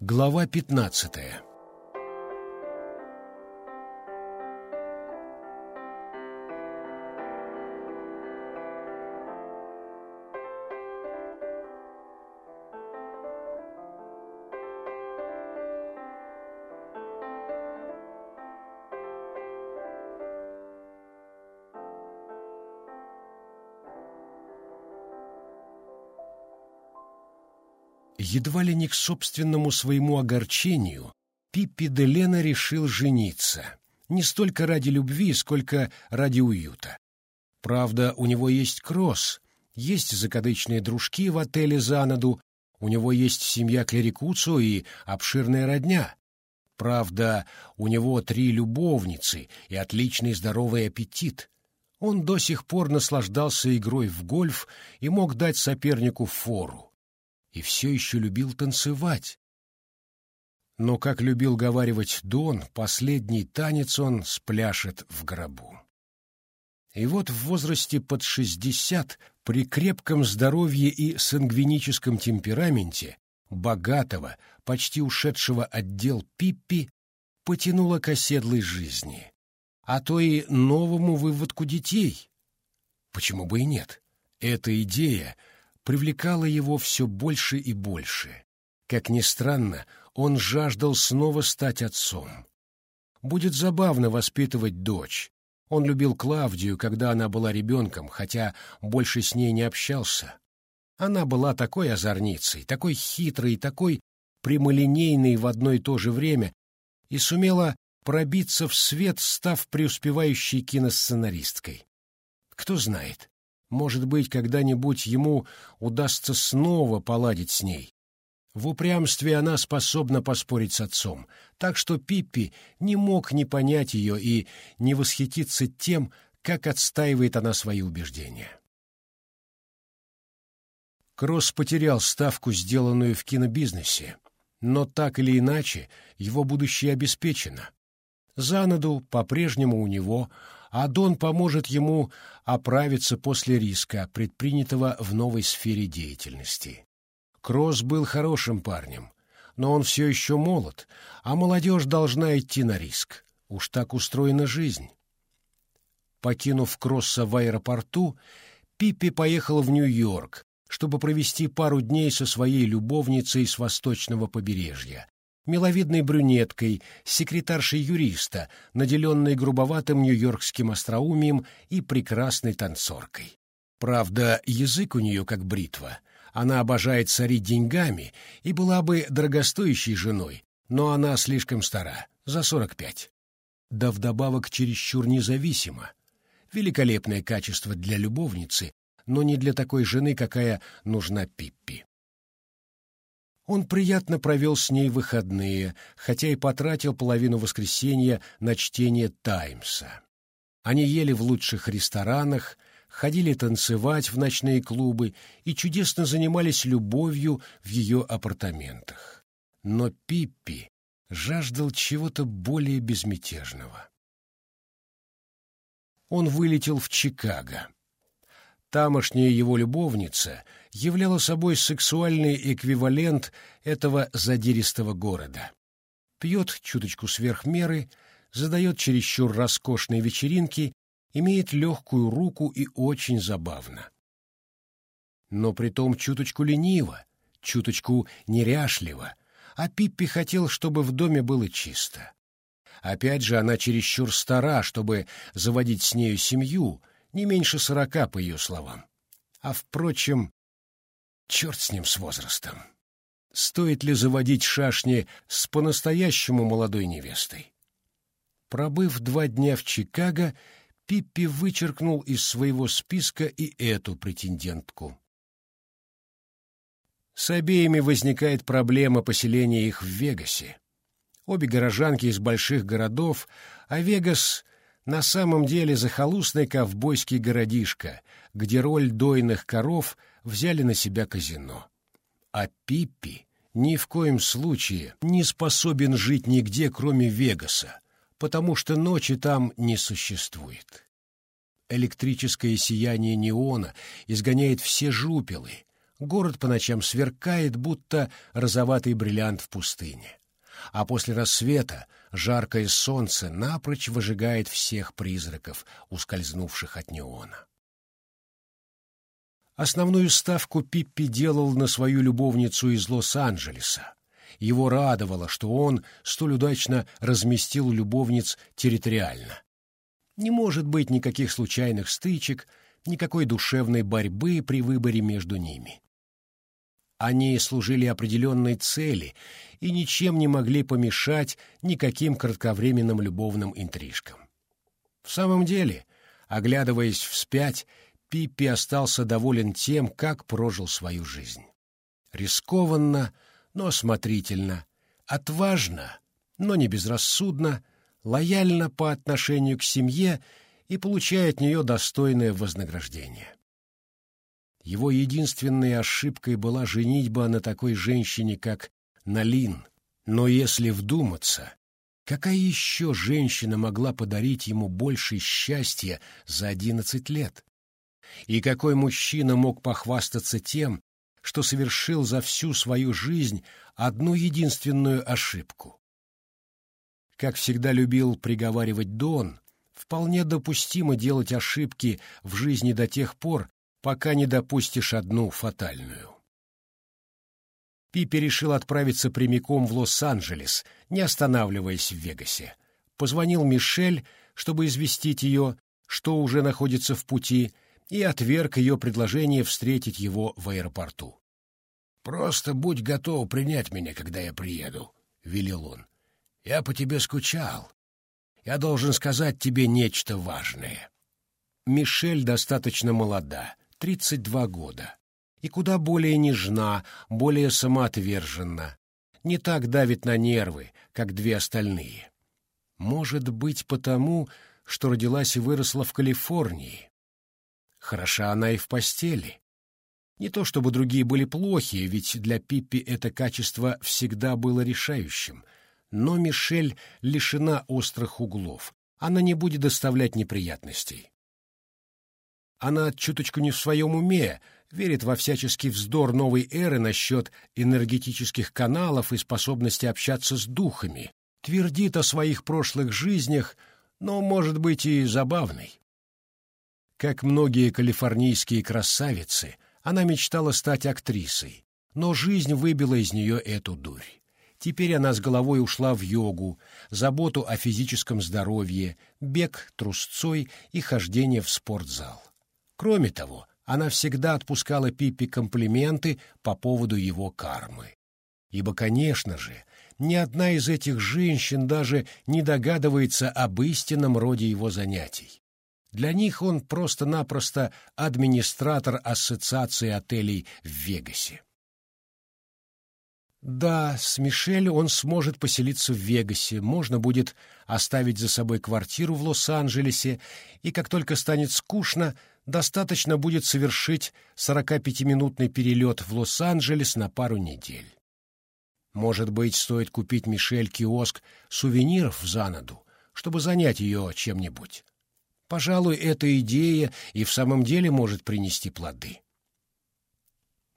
Глава пятнадцатая Едва ли не к собственному своему огорчению, Пиппи де Лена решил жениться. Не столько ради любви, сколько ради уюта. Правда, у него есть кросс, есть закадычные дружки в отеле «Занаду», у него есть семья Клерикуцу и обширная родня. Правда, у него три любовницы и отличный здоровый аппетит. Он до сих пор наслаждался игрой в гольф и мог дать сопернику фору и все еще любил танцевать. Но, как любил говаривать Дон, последний танец он спляшет в гробу. И вот в возрасте под шестьдесят, при крепком здоровье и сангвиническом темпераменте, богатого, почти ушедшего отдел Пиппи, потянуло к оседлой жизни, а то и новому выводку детей. Почему бы и нет? Эта идея — привлекало его все больше и больше. Как ни странно, он жаждал снова стать отцом. Будет забавно воспитывать дочь. Он любил Клавдию, когда она была ребенком, хотя больше с ней не общался. Она была такой озорницей, такой хитрой, такой прямолинейной в одно и то же время и сумела пробиться в свет, став преуспевающей киносценаристкой. Кто знает, может быть, когда-нибудь ему удастся снова поладить с ней. В упрямстве она способна поспорить с отцом, так что Пиппи не мог не понять ее и не восхититься тем, как отстаивает она свои убеждения. Кросс потерял ставку, сделанную в кинобизнесе, но так или иначе его будущее обеспечено. Занаду по-прежнему у него, а Дон поможет ему оправиться после риска, предпринятого в новой сфере деятельности. Кросс был хорошим парнем, но он все еще молод, а молодежь должна идти на риск. Уж так устроена жизнь. Покинув Кросса в аэропорту, Пиппи поехал в Нью-Йорк, чтобы провести пару дней со своей любовницей с восточного побережья, миловидной брюнеткой, секретаршей юриста, наделенной грубоватым нью-йоркским остроумием и прекрасной танцоркой. Правда, язык у нее как бритва. Она обожает царить деньгами и была бы дорогостоящей женой, но она слишком стара, за сорок пять. Да вдобавок чересчур независима. Великолепное качество для любовницы, но не для такой жены, какая нужна Пиппи. Он приятно провел с ней выходные, хотя и потратил половину воскресенья на чтение «Таймса». Они ели в лучших ресторанах, ходили танцевать в ночные клубы и чудесно занимались любовью в ее апартаментах. Но Пиппи жаждал чего-то более безмятежного. Он вылетел в Чикаго. Тамошняя его любовница являла собой сексуальный эквивалент этого задиристого города. Пьет чуточку сверх меры, задает чересчур роскошные вечеринки, имеет легкую руку и очень забавно. Но притом чуточку лениво, чуточку неряшливо, а Пиппи хотел, чтобы в доме было чисто. Опять же, она чересчур стара, чтобы заводить с нею семью, не меньше сорока, по ее словам. А, впрочем, черт с ним с возрастом. Стоит ли заводить шашни с по-настоящему молодой невестой? Пробыв два дня в Чикаго, Пиппи вычеркнул из своего списка и эту претендентку. С обеими возникает проблема поселения их в Вегасе. Обе горожанки из больших городов, а Вегас на самом деле захолустный ковбойский городишко, где роль дойных коров взяли на себя казино. А Пиппи ни в коем случае не способен жить нигде, кроме Вегаса, потому что ночи там не существует. Электрическое сияние неона изгоняет все жупелы, Город по ночам сверкает, будто розоватый бриллиант в пустыне. А после рассвета жаркое солнце напрочь выжигает всех призраков, ускользнувших от неона. Основную ставку Пиппи делал на свою любовницу из Лос-Анджелеса. Его радовало, что он столь удачно разместил любовниц территориально. Не может быть никаких случайных стычек, никакой душевной борьбы при выборе между ними. Они служили определенной цели и ничем не могли помешать никаким кратковременным любовным интрижкам. В самом деле, оглядываясь вспять, Пиппи остался доволен тем, как прожил свою жизнь. Рискованно, но осмотрительно, отважно, но не безрассудно, лояльно по отношению к семье и получая от нее достойное вознаграждение. Его единственной ошибкой была женитьба на такой женщине, как Налин. Но если вдуматься, какая еще женщина могла подарить ему больше счастья за одиннадцать лет? И какой мужчина мог похвастаться тем, что совершил за всю свою жизнь одну единственную ошибку? Как всегда любил приговаривать Дон, вполне допустимо делать ошибки в жизни до тех пор, пока не допустишь одну фатальную. Пиппи решил отправиться прямиком в Лос-Анджелес, не останавливаясь в Вегасе. Позвонил Мишель, чтобы известить ее, что уже находится в пути, и отверг ее предложение встретить его в аэропорту. «Просто будь готов принять меня, когда я приеду», — велел он. «Я по тебе скучал. Я должен сказать тебе нечто важное». Мишель достаточно молода, 32 года, и куда более нежна, более самоотверженна, не так давит на нервы, как две остальные. Может быть, потому, что родилась и выросла в Калифорнии. Хороша она и в постели. Не то чтобы другие были плохие, ведь для Пиппи это качество всегда было решающим, но Мишель лишена острых углов, она не будет доставлять неприятностей. Она чуточку не в своем уме, верит во всяческий вздор новой эры насчет энергетических каналов и способности общаться с духами, твердит о своих прошлых жизнях, но, может быть, и забавной. Как многие калифорнийские красавицы, она мечтала стать актрисой, но жизнь выбила из нее эту дурь. Теперь она с головой ушла в йогу, заботу о физическом здоровье, бег трусцой и хождение в спортзал. Кроме того, она всегда отпускала Пиппи комплименты по поводу его кармы. Ибо, конечно же, ни одна из этих женщин даже не догадывается об истинном роде его занятий. Для них он просто-напросто администратор ассоциации отелей в Вегасе. Да, с Мишель он сможет поселиться в Вегасе, можно будет оставить за собой квартиру в Лос-Анджелесе, и как только станет скучно, достаточно будет совершить 45-минутный перелет в Лос-Анджелес на пару недель. Может быть, стоит купить Мишель киоск сувениров в Занаду, чтобы занять ее чем-нибудь. Пожалуй, эта идея и в самом деле может принести плоды.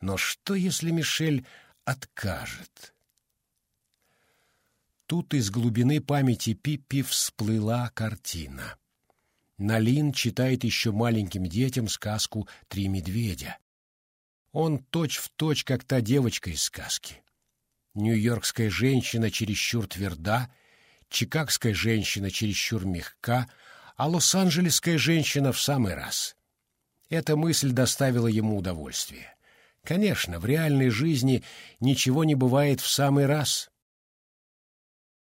Но что, если Мишель откажет? Тут из глубины памяти Пиппи всплыла картина. Налин читает еще маленьким детям сказку «Три медведя». Он точь-в-точь, точь, как та девочка из сказки. Нью-Йоркская женщина чересчур тверда, чикагская женщина чересчур мягка, а лос-анджелесская женщина в самый раз. Эта мысль доставила ему удовольствие. Конечно, в реальной жизни ничего не бывает в самый раз.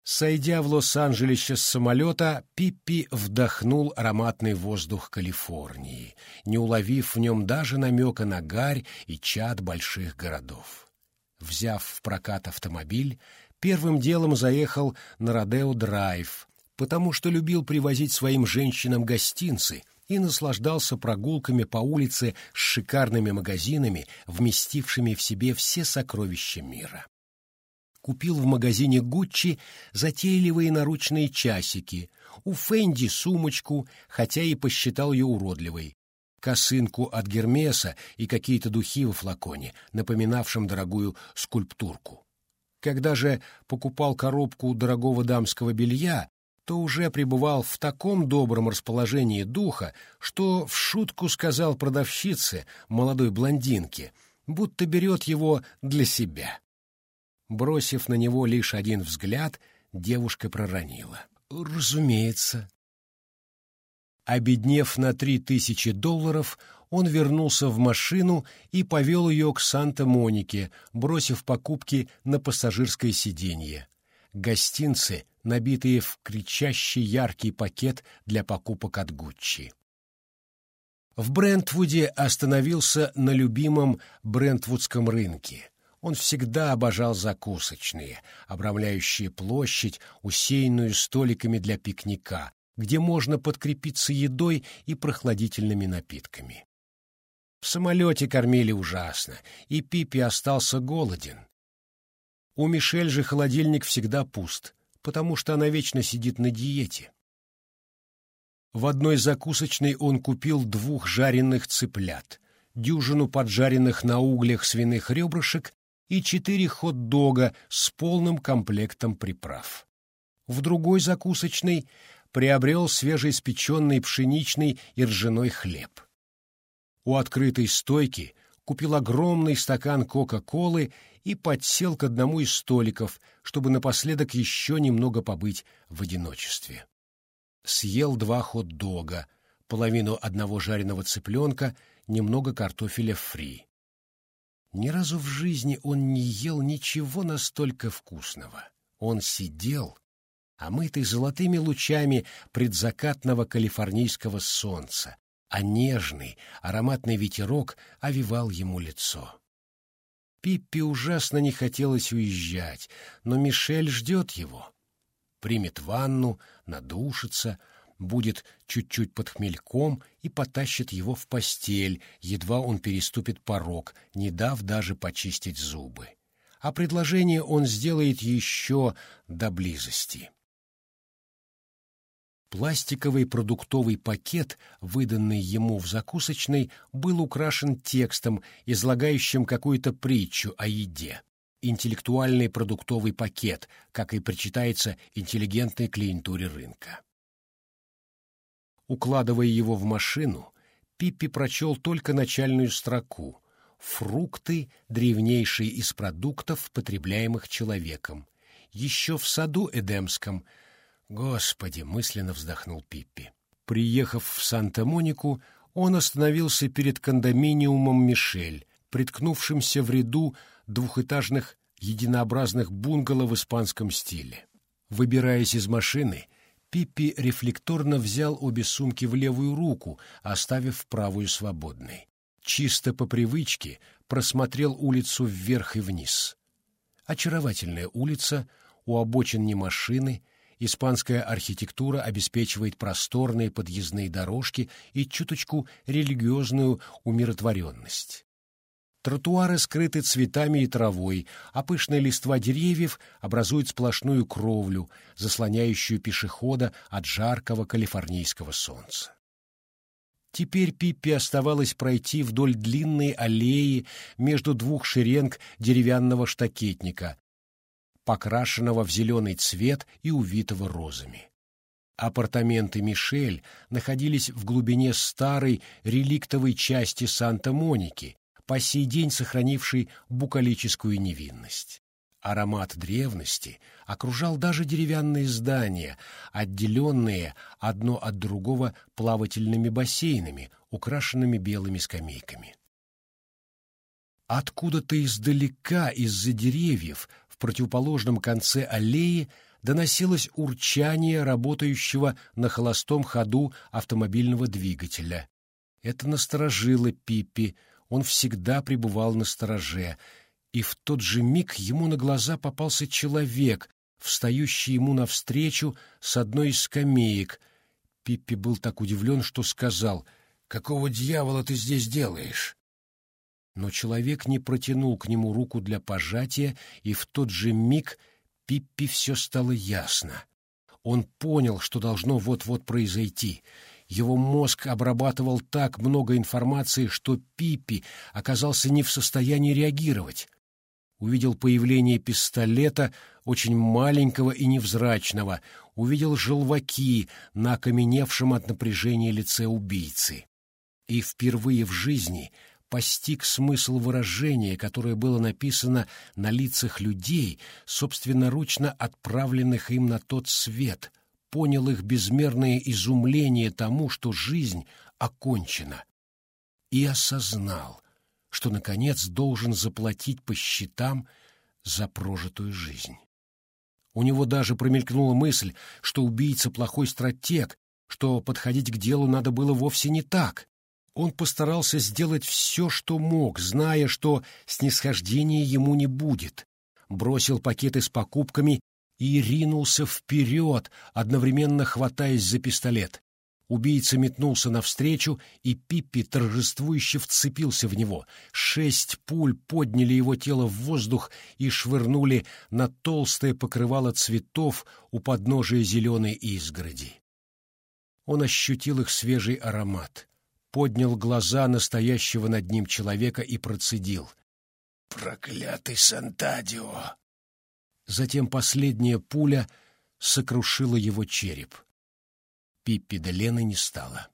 Сойдя в Лос-Анджелесе с самолета, Пиппи вдохнул ароматный воздух Калифорнии, не уловив в нем даже намека на гарь и чад больших городов. Взяв в прокат автомобиль, первым делом заехал на Родео-драйв, потому что любил привозить своим женщинам гостинцы и наслаждался прогулками по улице с шикарными магазинами, вместившими в себе все сокровища мира купил в магазине Гуччи затейливые наручные часики, у Фенди сумочку, хотя и посчитал ее уродливой. косынку от Гермеса и какие-то духи во флаконе, напоминавшем дорогую скульптурку. Когда же покупал коробку дорогого дамского белья, то уже пребывал в таком добром расположении духа, что в шутку сказал продавщице, молодой блондинке, будто берет его для себя. Бросив на него лишь один взгляд, девушка проронила. «Разумеется». Обеднев на три тысячи долларов, он вернулся в машину и повел ее к Санта-Монике, бросив покупки на пассажирское сиденье. Гостинцы, набитые в кричащий яркий пакет для покупок от Гуччи. В Брентвуде остановился на любимом Брентвудском рынке. Он всегда обожал закусочные, обрамляющие площадь, усеянную столиками для пикника, где можно подкрепиться едой и прохладительными напитками. В самолете кормили ужасно, и Пипи остался голоден. У Мишель же холодильник всегда пуст, потому что она вечно сидит на диете. В одной закусочной он купил двух жареных цыплят, дюжину поджаренных на углях свиных ребрышек и четыре хот-дога с полным комплектом приправ. В другой закусочной приобрел свежеиспеченный пшеничный и ржаной хлеб. У открытой стойки купил огромный стакан Кока-Колы и подсел к одному из столиков, чтобы напоследок еще немного побыть в одиночестве. Съел два хот-дога, половину одного жареного цыпленка, немного картофеля фри. Ни разу в жизни он не ел ничего настолько вкусного. Он сидел, омытый золотыми лучами предзакатного калифорнийского солнца, а нежный, ароматный ветерок овивал ему лицо. Пиппи ужасно не хотелось уезжать, но Мишель ждет его. Примет ванну, надушится — будет чуть-чуть под хмельком и потащит его в постель, едва он переступит порог, не дав даже почистить зубы. А предложение он сделает еще до близости. Пластиковый продуктовый пакет, выданный ему в закусочной, был украшен текстом, излагающим какую-то притчу о еде. Интеллектуальный продуктовый пакет, как и причитается интеллигентной клиентуре рынка. Укладывая его в машину, Пиппи прочел только начальную строку «Фрукты — древнейшие из продуктов, потребляемых человеком. Еще в саду Эдемском...» «Господи!» — мысленно вздохнул Пиппи. Приехав в Санта-Монику, он остановился перед кондоминиумом «Мишель», приткнувшимся в ряду двухэтажных единообразных бунгало в испанском стиле. Выбираясь из машины, Пиппи рефлекторно взял обе сумки в левую руку, оставив правую свободной. Чисто по привычке просмотрел улицу вверх и вниз. Очаровательная улица, у обочин не машины, испанская архитектура обеспечивает просторные подъездные дорожки и чуточку религиозную умиротворенность. Тротуары скрыты цветами и травой, а пышная листва деревьев образует сплошную кровлю, заслоняющую пешехода от жаркого калифорнийского солнца. Теперь Пиппи оставалось пройти вдоль длинной аллеи между двух шеренг деревянного штакетника, покрашенного в зеленый цвет и увитого розами. Апартаменты Мишель находились в глубине старой реликтовой части Санта-Моники, по сей день сохранивший букалическую невинность. Аромат древности окружал даже деревянные здания, отделенные одно от другого плавательными бассейнами, украшенными белыми скамейками. Откуда-то издалека, из-за деревьев, в противоположном конце аллеи, доносилось урчание работающего на холостом ходу автомобильного двигателя. Это насторожило Пиппи, он всегда пребывал на стороже, и в тот же миг ему на глаза попался человек, встающий ему навстречу с одной из скамеек. Пиппи был так удивлен, что сказал, «Какого дьявола ты здесь делаешь?» Но человек не протянул к нему руку для пожатия, и в тот же миг Пиппи все стало ясно. Он понял, что должно вот-вот произойти — Его мозг обрабатывал так много информации, что Пиппи оказался не в состоянии реагировать. Увидел появление пистолета, очень маленького и невзрачного, увидел желваки на окаменевшем от напряжения лице убийцы. И впервые в жизни постиг смысл выражения, которое было написано на лицах людей, собственноручно отправленных им на тот свет, понял их безмерное изумление тому, что жизнь окончена, и осознал, что, наконец, должен заплатить по счетам за прожитую жизнь. У него даже промелькнула мысль, что убийца плохой стратег, что подходить к делу надо было вовсе не так. Он постарался сделать все, что мог, зная, что снисхождения ему не будет. Бросил пакеты с покупками и ринулся вперед, одновременно хватаясь за пистолет. Убийца метнулся навстречу, и Пиппи торжествующе вцепился в него. Шесть пуль подняли его тело в воздух и швырнули на толстое покрывало цветов у подножия зеленой изгороди. Он ощутил их свежий аромат, поднял глаза настоящего над ним человека и процедил. «Проклятый Сантадио!» Затем последняя пуля сокрушила его череп. Пиппи де Лены не стало.